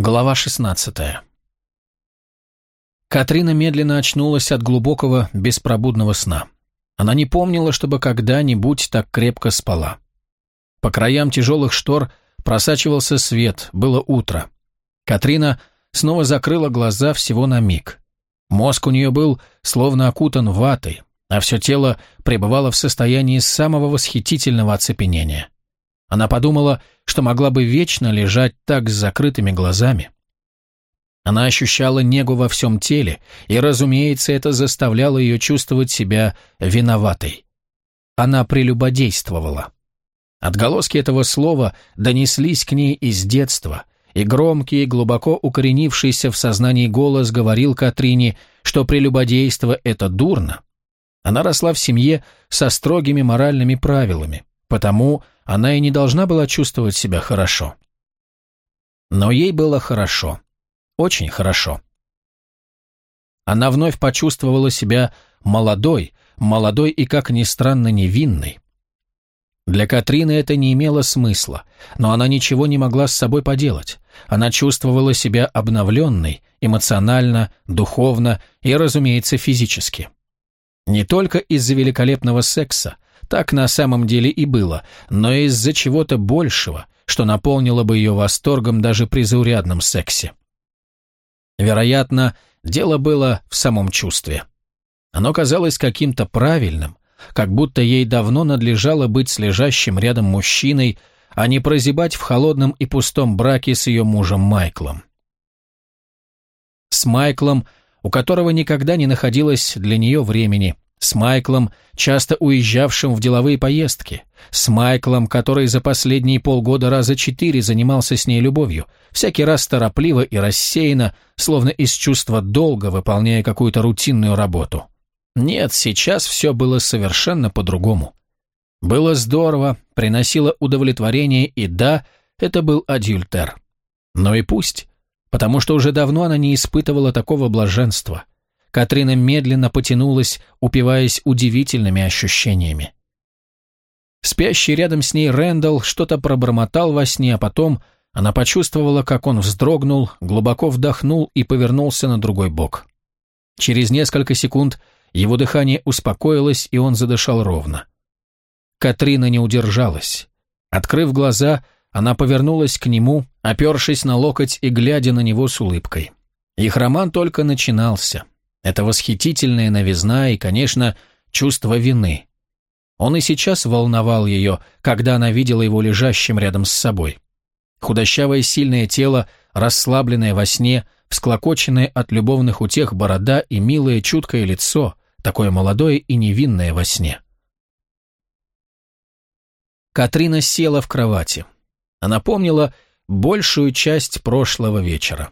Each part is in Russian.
Глава 16 Катрина медленно очнулась от глубокого, беспробудного сна. Она не помнила, чтобы когда-нибудь так крепко спала. По краям тяжелых штор просачивался свет, было утро. Катрина снова закрыла глаза всего на миг. Мозг у нее был словно окутан ватой, а все тело пребывало в состоянии самого восхитительного оцепенения. Она подумала, что могла бы вечно лежать так с закрытыми глазами. Она ощущала негу во всем теле, и, разумеется, это заставляло ее чувствовать себя виноватой. Она прелюбодействовала. Отголоски этого слова донеслись к ней из детства, и громкий, глубоко укоренившийся в сознании голос говорил Катрине, что прелюбодейство – это дурно. Она росла в семье со строгими моральными правилами, потому она и не должна была чувствовать себя хорошо. Но ей было хорошо. Очень хорошо. Она вновь почувствовала себя молодой, молодой и, как ни странно, невинной. Для Катрины это не имело смысла, но она ничего не могла с собой поделать. Она чувствовала себя обновленной, эмоционально, духовно и, разумеется, физически. Не только из-за великолепного секса, так на самом деле и было, но из-за чего-то большего, что наполнило бы ее восторгом даже при заурядном сексе. Вероятно, дело было в самом чувстве. Оно казалось каким-то правильным, как будто ей давно надлежало быть с лежащим рядом мужчиной, а не прозябать в холодном и пустом браке с ее мужем Майклом. С Майклом, у которого никогда не находилось для нее времени – с Майклом, часто уезжавшим в деловые поездки. С Майклом, который за последние полгода раза четыре занимался с ней любовью, всякий раз торопливо и рассеянно, словно из чувства долга, выполняя какую-то рутинную работу. Нет, сейчас все было совершенно по-другому. Было здорово, приносило удовлетворение, и да, это был адюльтер. Но и пусть, потому что уже давно она не испытывала такого блаженства – Катрина медленно потянулась, упиваясь удивительными ощущениями. Спящий рядом с ней Рэндалл что-то пробормотал во сне, а потом она почувствовала, как он вздрогнул, глубоко вдохнул и повернулся на другой бок. Через несколько секунд его дыхание успокоилось, и он задышал ровно. Катрина не удержалась. Открыв глаза, она повернулась к нему, опершись на локоть и глядя на него с улыбкой. Их роман только начинался. Это восхитительная новизна и, конечно, чувство вины. Он и сейчас волновал ее, когда она видела его лежащим рядом с собой. Худощавое сильное тело, расслабленное во сне, всклокоченное от любовных утех борода и милое чуткое лицо, такое молодое и невинное во сне. Катрина села в кровати. Она помнила большую часть прошлого вечера.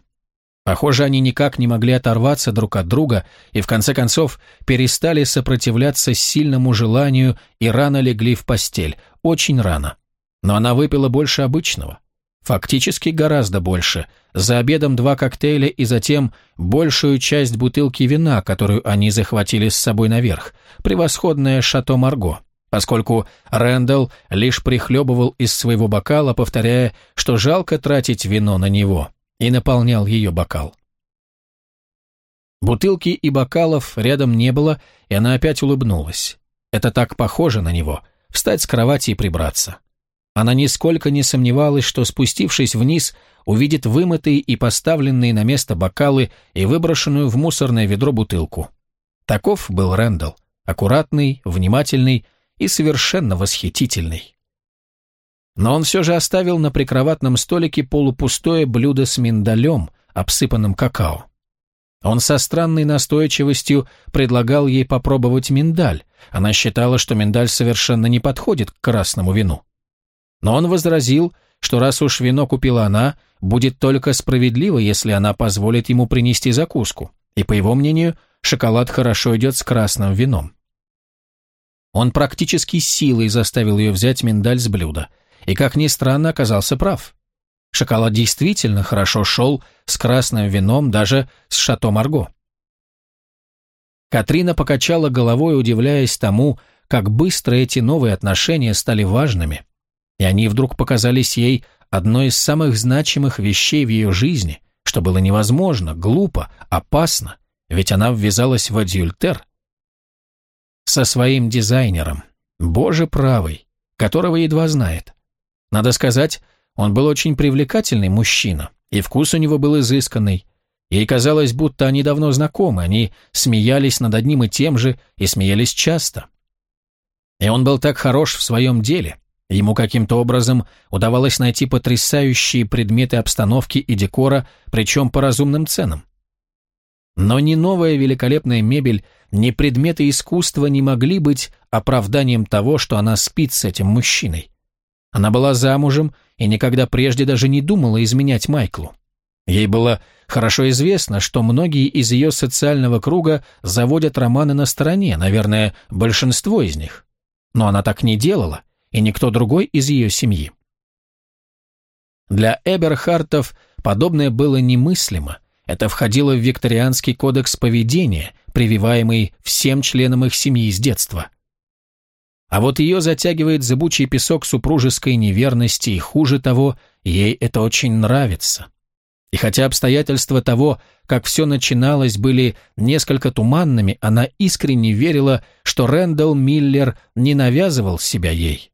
Похоже, они никак не могли оторваться друг от друга и в конце концов перестали сопротивляться сильному желанию и рано легли в постель, очень рано. Но она выпила больше обычного. Фактически гораздо больше. За обедом два коктейля и затем большую часть бутылки вина, которую они захватили с собой наверх. Превосходное шато Марго поскольку Рэндалл лишь прихлебывал из своего бокала, повторяя, что жалко тратить вино на него и наполнял ее бокал. Бутылки и бокалов рядом не было, и она опять улыбнулась. Это так похоже на него — встать с кровати и прибраться. Она нисколько не сомневалась, что, спустившись вниз, увидит вымытые и поставленные на место бокалы и выброшенную в мусорное ведро бутылку. Таков был Рэндалл, аккуратный, внимательный и совершенно восхитительный. Но он все же оставил на прикроватном столике полупустое блюдо с миндалем, обсыпанным какао. Он со странной настойчивостью предлагал ей попробовать миндаль. Она считала, что миндаль совершенно не подходит к красному вину. Но он возразил, что раз уж вино купила она, будет только справедливо, если она позволит ему принести закуску, и, по его мнению, шоколад хорошо идет с красным вином. Он практически силой заставил ее взять миндаль с блюда – и, как ни странно, оказался прав. Шоколад действительно хорошо шел с красным вином, даже с шато Марго. Катрина покачала головой, удивляясь тому, как быстро эти новые отношения стали важными, и они вдруг показались ей одной из самых значимых вещей в ее жизни, что было невозможно, глупо, опасно, ведь она ввязалась в адюльтер. Со своим дизайнером, боже правый, которого едва знает. Надо сказать, он был очень привлекательный мужчина, и вкус у него был изысканный. Ей казалось, будто они давно знакомы, они смеялись над одним и тем же и смеялись часто. И он был так хорош в своем деле. Ему каким-то образом удавалось найти потрясающие предметы обстановки и декора, причем по разумным ценам. Но ни новая великолепная мебель, ни предметы искусства не могли быть оправданием того, что она спит с этим мужчиной. Она была замужем и никогда прежде даже не думала изменять Майклу. Ей было хорошо известно, что многие из ее социального круга заводят романы на стороне, наверное, большинство из них. Но она так не делала, и никто другой из ее семьи. Для Эберхартов подобное было немыслимо. Это входило в викторианский кодекс поведения, прививаемый всем членам их семьи с детства. А вот ее затягивает зыбучий песок супружеской неверности, и хуже того, ей это очень нравится. И хотя обстоятельства того, как все начиналось, были несколько туманными, она искренне верила, что Рэндалл Миллер не навязывал себя ей.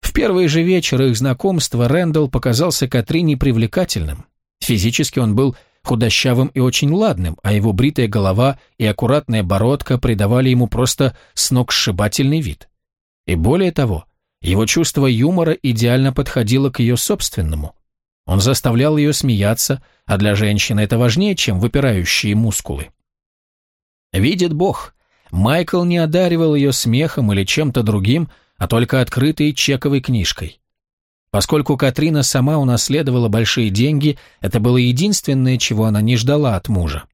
В первый же вечер их знакомства Рэндалл показался Катрине привлекательным. Физически он был худощавым и очень ладным, а его бритая голова и аккуратная бородка придавали ему просто сногсшибательный вид. И более того, его чувство юмора идеально подходило к ее собственному. Он заставлял ее смеяться, а для женщины это важнее, чем выпирающие мускулы. Видит Бог, Майкл не одаривал ее смехом или чем-то другим, а только открытой чековой книжкой. Поскольку Катрина сама унаследовала большие деньги, это было единственное, чего она не ждала от мужа.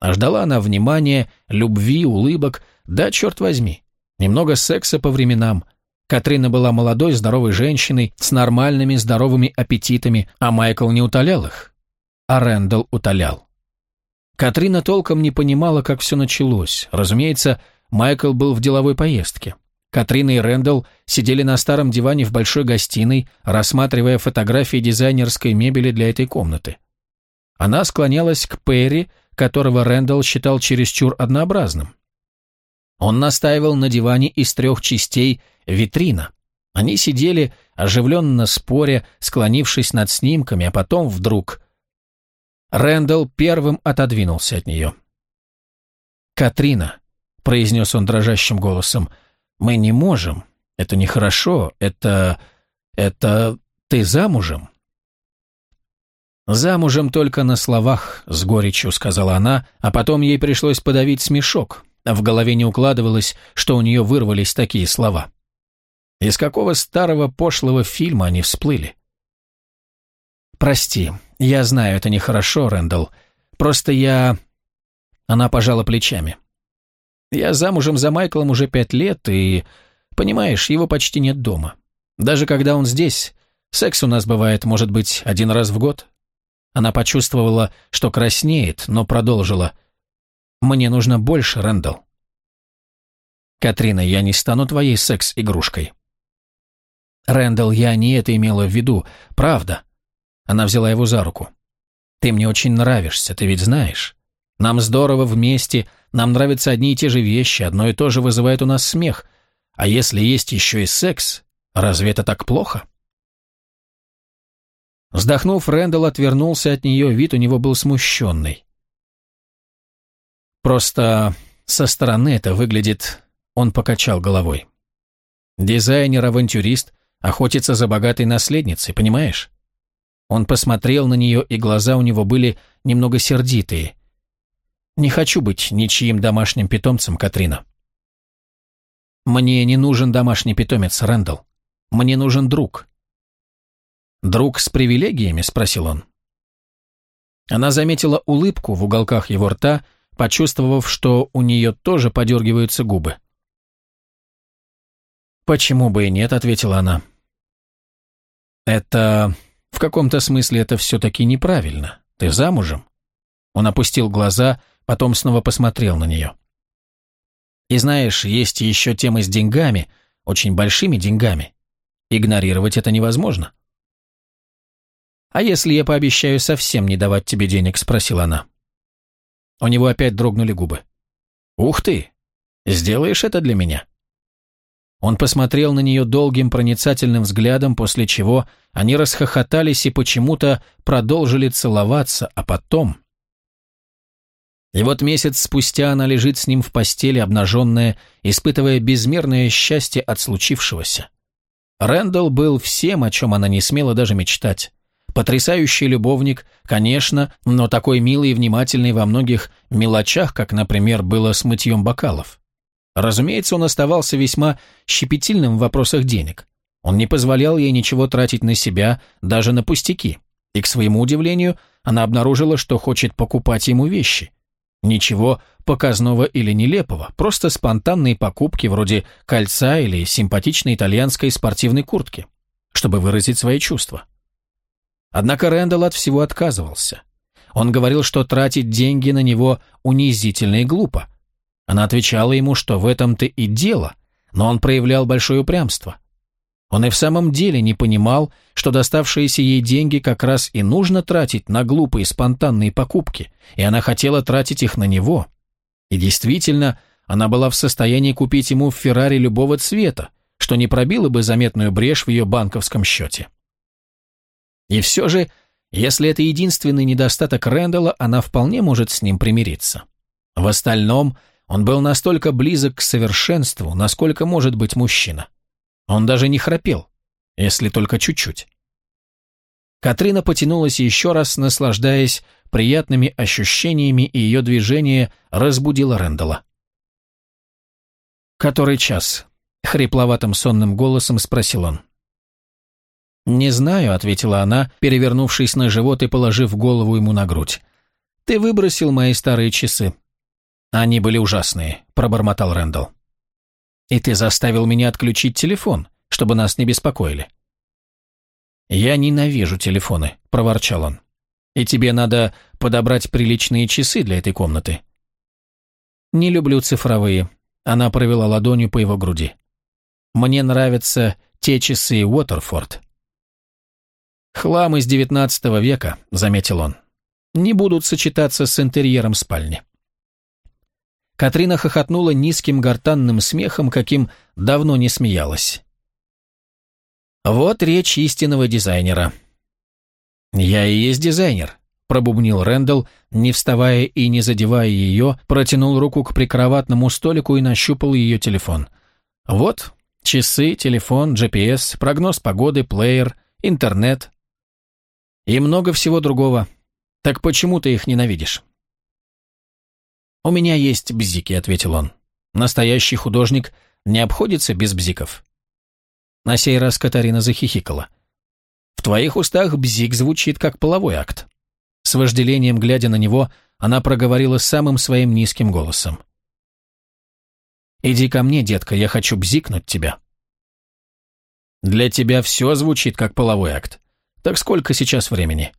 А ждала она внимания, любви, улыбок, да, черт возьми, немного секса по временам. Катрина была молодой, здоровой женщиной, с нормальными, здоровыми аппетитами, а Майкл не утолял их. А Рэндалл утолял. Катрина толком не понимала, как все началось. Разумеется, Майкл был в деловой поездке. Катрина и Рэндалл сидели на старом диване в большой гостиной, рассматривая фотографии дизайнерской мебели для этой комнаты. Она склонялась к Перри, которого Рэндалл считал чересчур однообразным. Он настаивал на диване из трех частей витрина. Они сидели, оживленно споря, склонившись над снимками, а потом вдруг... Рэндалл первым отодвинулся от нее. «Катрина», — произнес он дрожащим голосом, — мы не можем. Это нехорошо. Это... это... ты замужем?» «Замужем только на словах», — с горечью сказала она, а потом ей пришлось подавить смешок. В голове не укладывалось, что у нее вырвались такие слова. Из какого старого пошлого фильма они всплыли? «Прости, я знаю, это нехорошо, Рэндалл. Просто я...» Она пожала плечами. Я замужем за Майклом уже пять лет, и, понимаешь, его почти нет дома. Даже когда он здесь, секс у нас бывает, может быть, один раз в год. Она почувствовала, что краснеет, но продолжила. «Мне нужно больше, Рэндалл». «Катрина, я не стану твоей секс-игрушкой». «Рэндалл, я не это имела в виду, правда». Она взяла его за руку. «Ты мне очень нравишься, ты ведь знаешь. Нам здорово вместе, нам нравятся одни и те же вещи, одно и то же вызывает у нас смех. А если есть еще и секс, разве это так плохо? Вздохнув, Рэндалл отвернулся от нее, вид у него был смущенный. Просто со стороны это выглядит... Он покачал головой. Дизайнер-авантюрист охотится за богатой наследницей, понимаешь? Он посмотрел на нее, и глаза у него были немного сердитые, не хочу быть ничьим домашним питомцем, Катрина. Мне не нужен домашний питомец, Рэндалл. Мне нужен друг. Друг с привилегиями, спросил он. Она заметила улыбку в уголках его рта, почувствовав, что у нее тоже подергиваются губы. «Почему бы и нет?» — ответила она. «Это... в каком-то смысле это все-таки неправильно. Ты замужем?» Он опустил глаза, потом снова посмотрел на нее. И знаешь, есть еще темы с деньгами, очень большими деньгами. Игнорировать это невозможно. «А если я пообещаю совсем не давать тебе денег?» – спросила она. У него опять дрогнули губы. «Ух ты! Сделаешь это для меня?» Он посмотрел на нее долгим проницательным взглядом, после чего они расхохотались и почему-то продолжили целоваться, а потом... И вот месяц спустя она лежит с ним в постели, обнаженная, испытывая безмерное счастье от случившегося. Рэндалл был всем, о чем она не смела даже мечтать. Потрясающий любовник, конечно, но такой милый и внимательный во многих мелочах, как, например, было с мытьем бокалов. Разумеется, он оставался весьма щепетильным в вопросах денег. Он не позволял ей ничего тратить на себя, даже на пустяки. И, к своему удивлению, она обнаружила, что хочет покупать ему вещи. Ничего показного или нелепого, просто спонтанные покупки вроде кольца или симпатичной итальянской спортивной куртки, чтобы выразить свои чувства. Однако Рэндалл от всего отказывался. Он говорил, что тратить деньги на него унизительно и глупо. Она отвечала ему, что в этом-то и дело, но он проявлял большое упрямство. Он и в самом деле не понимал, что доставшиеся ей деньги как раз и нужно тратить на глупые спонтанные покупки, и она хотела тратить их на него. И действительно, она была в состоянии купить ему Феррари любого цвета, что не пробило бы заметную брешь в ее банковском счете. И все же, если это единственный недостаток Рэндалла, она вполне может с ним примириться. В остальном, он был настолько близок к совершенству, насколько может быть мужчина. Он даже не храпел, если только чуть-чуть. Катрина потянулась еще раз, наслаждаясь приятными ощущениями, и ее движение разбудило Рэндалла. «Который час?» — хрипловатым сонным голосом спросил он. «Не знаю», — ответила она, перевернувшись на живот и положив голову ему на грудь. «Ты выбросил мои старые часы». «Они были ужасные», — пробормотал Рэндалл. «И ты заставил меня отключить телефон, чтобы нас не беспокоили». «Я ненавижу телефоны», — проворчал он. «И тебе надо подобрать приличные часы для этой комнаты». «Не люблю цифровые», — она провела ладонью по его груди. «Мне нравятся те часы Уотерфорд». «Хлам из девятнадцатого века», — заметил он. «Не будут сочетаться с интерьером спальни». Катрина хохотнула низким гортанным смехом, каким давно не смеялась. «Вот речь истинного дизайнера». «Я и есть дизайнер», — пробубнил Рэндалл, не вставая и не задевая ее, протянул руку к прикроватному столику и нащупал ее телефон. «Вот, часы, телефон, GPS, прогноз погоды, плеер, интернет, и много всего другого. Так почему ты их ненавидишь?» «У меня есть бзики», — ответил он. «Настоящий художник не обходится без бзиков». На сей раз Катарина захихикала. «В твоих устах бзик звучит как половой акт». С вожделением, глядя на него, она проговорила самым своим низким голосом. «Иди ко мне, детка, я хочу бзикнуть тебя». «Для тебя все звучит как половой акт. Так сколько сейчас времени?»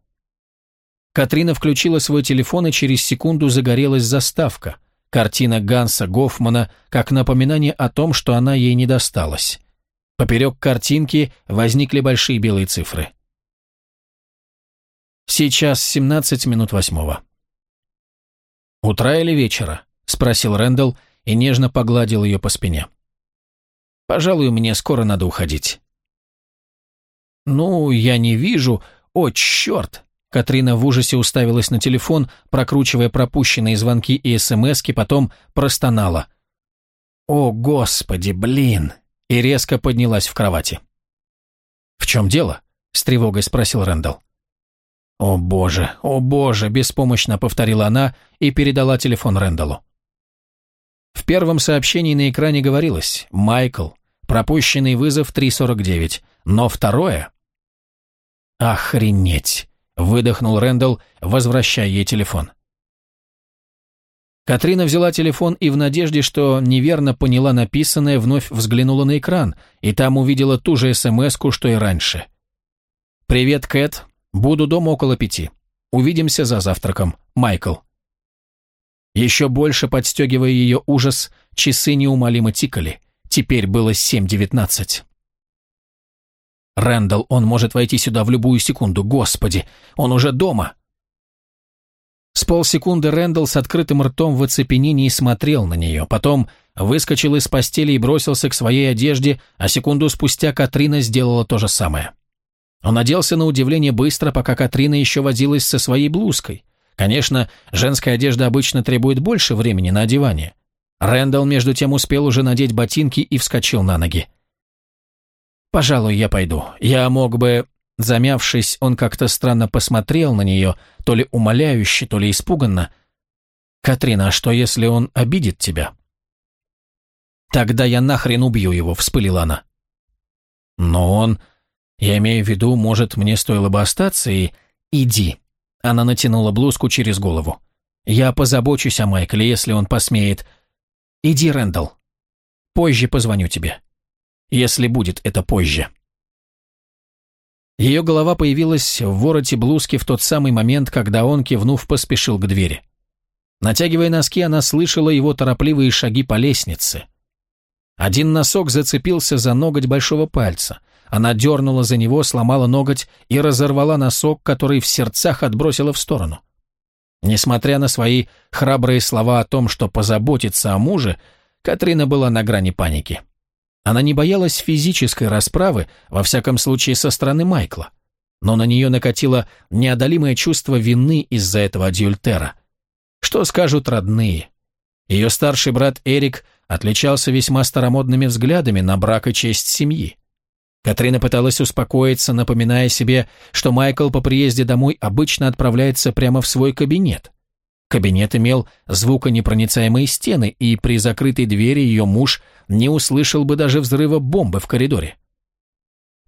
Катрина включила свой телефон, и через секунду загорелась заставка. Картина Ганса Гофмана, как напоминание о том, что она ей не досталась. Поперек картинки возникли большие белые цифры. Сейчас 17 минут восьмого. «Утра или вечера?» — спросил Рэндалл и нежно погладил ее по спине. «Пожалуй, мне скоро надо уходить». «Ну, я не вижу. О, черт!» Катрина в ужасе уставилась на телефон, прокручивая пропущенные звонки и СМСки, потом простонала. «О, господи, блин!» и резко поднялась в кровати. «В чем дело?» — с тревогой спросил Рэндалл. «О боже, о боже!» – беспомощно повторила она и передала телефон Рэндаллу. В первом сообщении на экране говорилось «Майкл, пропущенный вызов 349», но второе «Охренеть!» – выдохнул Рэндалл, возвращая ей телефон. Катрина взяла телефон и в надежде, что неверно поняла написанное, вновь взглянула на экран, и там увидела ту же смс что и раньше. «Привет, Кэт. Буду дома около пяти. Увидимся за завтраком. Майкл». Еще больше подстегивая ее ужас, часы неумолимо тикали. Теперь было семь девятнадцать. Рэндалл, он может войти сюда в любую секунду. Господи, он уже дома. С полсекунды Рэндалл с открытым ртом в оцепенении смотрел на нее, потом выскочил из постели и бросился к своей одежде, а секунду спустя Катрина сделала то же самое. Он оделся на удивление быстро, пока Катрина еще возилась со своей блузкой. Конечно, женская одежда обычно требует больше времени на одевание. Рэндалл между тем успел уже надеть ботинки и вскочил на ноги. «Пожалуй, я пойду. Я мог бы...» Замявшись, он как-то странно посмотрел на нее, то ли умоляюще, то ли испуганно. «Катрина, а что, если он обидит тебя?» «Тогда я нахрен убью его», — вспылила она. «Но он...» «Я имею в виду, может, мне стоило бы остаться и...» «Иди». Она натянула блузку через голову. «Я позабочусь о Майкле, если он посмеет...» «Иди, Рэндалл. Позже позвоню тебе. Если будет это позже». Ее голова появилась в вороте блузки в тот самый момент, когда он, кивнув, поспешил к двери. Натягивая носки, она слышала его торопливые шаги по лестнице. Один носок зацепился за ноготь большого пальца. Она дернула за него, сломала ноготь и разорвала носок, который в сердцах отбросила в сторону. Несмотря на свои храбрые слова о том, что позаботится о муже, Катрина была на грани паники. Она не боялась физической расправы, во всяком случае со стороны Майкла. Но на нее накатило неодолимое чувство вины из-за этого адюльтера. Что скажут родные? Ее старший брат Эрик отличался весьма старомодными взглядами на брак и честь семьи. Катрина пыталась успокоиться, напоминая себе, что Майкл по приезде домой обычно отправляется прямо в свой кабинет. Кабинет имел звуконепроницаемые стены, и при закрытой двери ее муж не услышал бы даже взрыва бомбы в коридоре.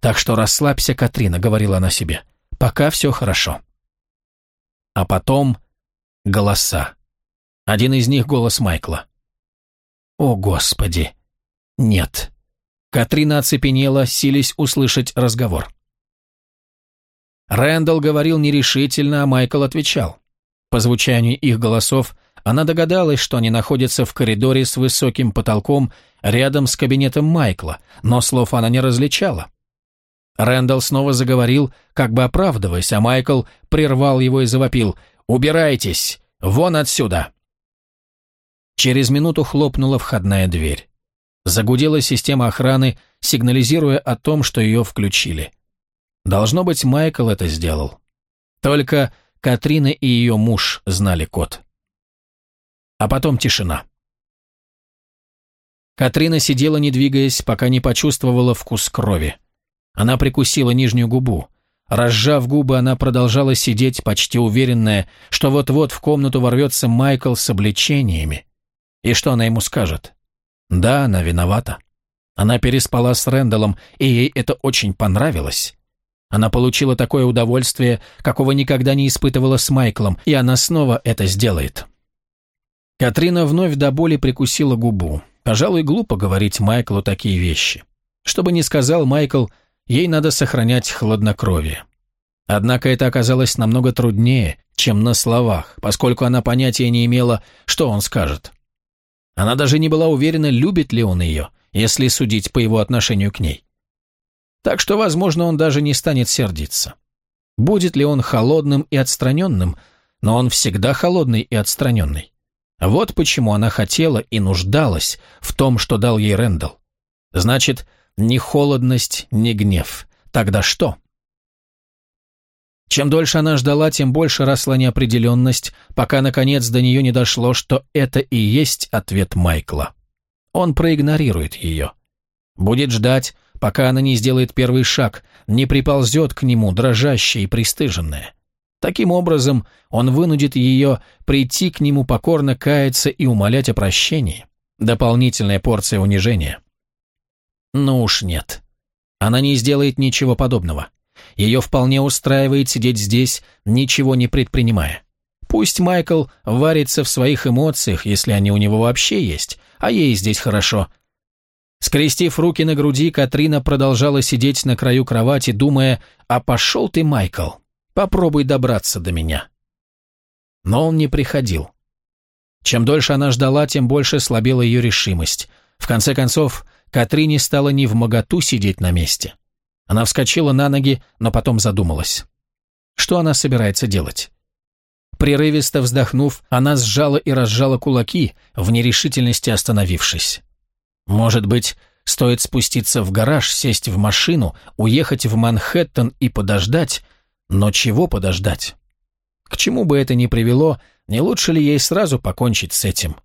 «Так что расслабься, Катрина», — говорила она себе, — «пока все хорошо». А потом голоса. Один из них — голос Майкла. «О, Господи! Нет!» Катрина оцепенела, сились услышать разговор. Рэндалл говорил нерешительно, а Майкл отвечал. По звучанию их голосов она догадалась, что они находятся в коридоре с высоким потолком рядом с кабинетом Майкла, но слов она не различала. Рэндалл снова заговорил, как бы оправдываясь, а Майкл прервал его и завопил «Убирайтесь! Вон отсюда!» Через минуту хлопнула входная дверь. Загудела система охраны, сигнализируя о том, что ее включили. Должно быть, Майкл это сделал. Только Катрина и ее муж знали код. А потом тишина. Катрина сидела, не двигаясь, пока не почувствовала вкус крови. Она прикусила нижнюю губу. Разжав губы, она продолжала сидеть, почти уверенная, что вот-вот в комнату ворвется Майкл с обличениями. И что она ему скажет? Да, она виновата. Она переспала с Рэндаллом, и ей это очень понравилось. Она получила такое удовольствие, какого никогда не испытывала с Майклом, и она снова это сделает. Катрина вновь до боли прикусила губу. Пожалуй, глупо говорить Майклу такие вещи. Что бы ни сказал Майкл, ей надо сохранять хладнокровие. Однако это оказалось намного труднее, чем на словах, поскольку она понятия не имела, что он скажет. Она даже не была уверена, любит ли он ее, если судить по его отношению к ней. Так что, возможно, он даже не станет сердиться. Будет ли он холодным и отстраненным, но он всегда холодный и отстраненный. Вот почему она хотела и нуждалась в том, что дал ей Рэндалл. Значит, ни холодность, ни гнев. Тогда что? Чем дольше она ждала, тем больше росла неопределенность, пока, наконец, до нее не дошло, что это и есть ответ Майкла. Он проигнорирует ее. Будет ждать, пока она не сделает первый шаг, не приползет к нему, дрожащая и пристыженная. Таким образом, он вынудит ее прийти к нему покорно каяться и умолять о прощении. Дополнительная порция унижения. Ну уж нет. Она не сделает ничего подобного. Ее вполне устраивает сидеть здесь, ничего не предпринимая. Пусть Майкл варится в своих эмоциях, если они у него вообще есть, а ей здесь хорошо. Скрестив руки на груди, Катрина продолжала сидеть на краю кровати, думая, «А пошел ты, Майкл, попробуй добраться до меня». Но он не приходил. Чем дольше она ждала, тем больше слабела ее решимость. В конце концов, Катрине стало не в моготу сидеть на месте. Она вскочила на ноги, но потом задумалась. Что она собирается делать? Прерывисто вздохнув, она сжала и разжала кулаки, в нерешительности остановившись. Может быть, стоит спуститься в гараж, сесть в машину, уехать в Манхэттен и подождать, но чего подождать? К чему бы это ни привело, не лучше ли ей сразу покончить с этим?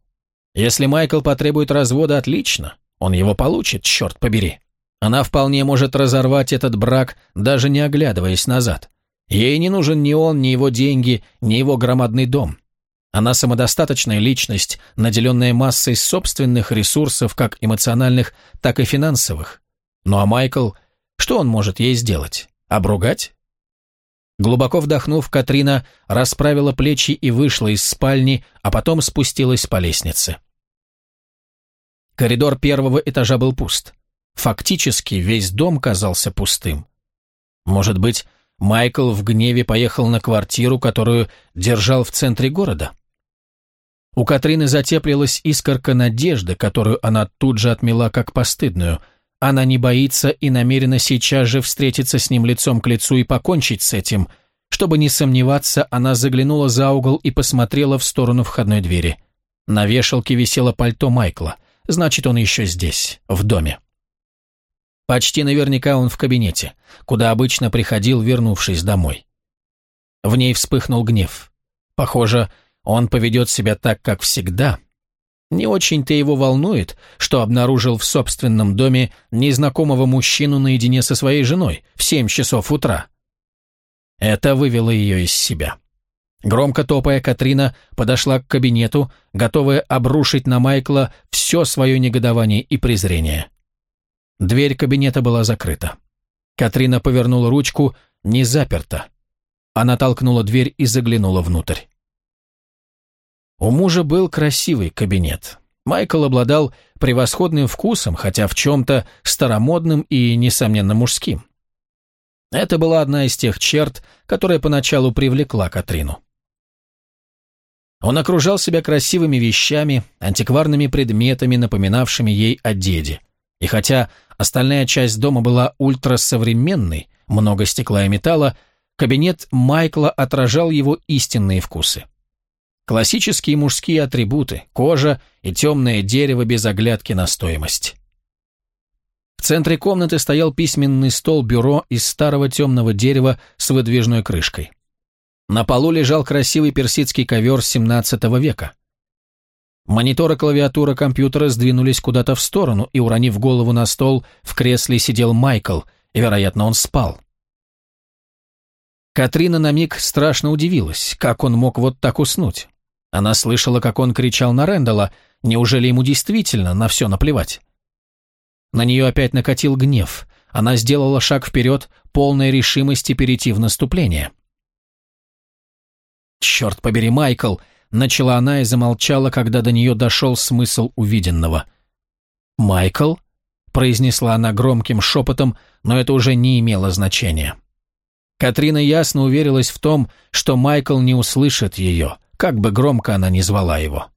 Если Майкл потребует развода, отлично, он его получит, черт побери. Она вполне может разорвать этот брак, даже не оглядываясь назад. Ей не нужен ни он, ни его деньги, ни его громадный дом. Она самодостаточная личность, наделенная массой собственных ресурсов, как эмоциональных, так и финансовых. Ну а Майкл, что он может ей сделать? Обругать? Глубоко вдохнув, Катрина расправила плечи и вышла из спальни, а потом спустилась по лестнице. Коридор первого этажа был пуст. Фактически весь дом казался пустым. Может быть, Майкл в гневе поехал на квартиру, которую держал в центре города? У Катрины затеплилась искорка надежды, которую она тут же отмела как постыдную. Она не боится и намерена сейчас же встретиться с ним лицом к лицу и покончить с этим. Чтобы не сомневаться, она заглянула за угол и посмотрела в сторону входной двери. На вешалке висело пальто Майкла. Значит, он еще здесь, в доме. Почти наверняка он в кабинете, куда обычно приходил, вернувшись домой. В ней вспыхнул гнев. Похоже, он поведет себя так, как всегда. Не очень-то его волнует, что обнаружил в собственном доме незнакомого мужчину наедине со своей женой в семь часов утра. Это вывело ее из себя. Громко топая, Катрина подошла к кабинету, готовая обрушить на Майкла все свое негодование и презрение. Дверь кабинета была закрыта. Катрина повернула ручку, не заперта. Она толкнула дверь и заглянула внутрь. У мужа был красивый кабинет. Майкл обладал превосходным вкусом, хотя в чем-то старомодным и, несомненно, мужским. Это была одна из тех черт, которая поначалу привлекла Катрину. Он окружал себя красивыми вещами, антикварными предметами, напоминавшими ей о деде. И хотя остальная часть дома была ультрасовременной, много стекла и металла, кабинет Майкла отражал его истинные вкусы. Классические мужские атрибуты, кожа и темное дерево без оглядки на стоимость. В центре комнаты стоял письменный стол-бюро из старого темного дерева с выдвижной крышкой. На полу лежал красивый персидский ковер XVII века. Монитор и клавиатура компьютера сдвинулись куда-то в сторону, и, уронив голову на стол, в кресле сидел Майкл, и, вероятно, он спал. Катрина на миг страшно удивилась, как он мог вот так уснуть. Она слышала, как он кричал на Рэндала, неужели ему действительно на все наплевать? На нее опять накатил гнев. Она сделала шаг вперед, полной решимости перейти в наступление. «Черт побери, Майкл!» Начала она и замолчала, когда до нее дошел смысл увиденного. «Майкл?» – произнесла она громким шепотом, но это уже не имело значения. Катрина ясно уверилась в том, что Майкл не услышит ее, как бы громко она ни звала его.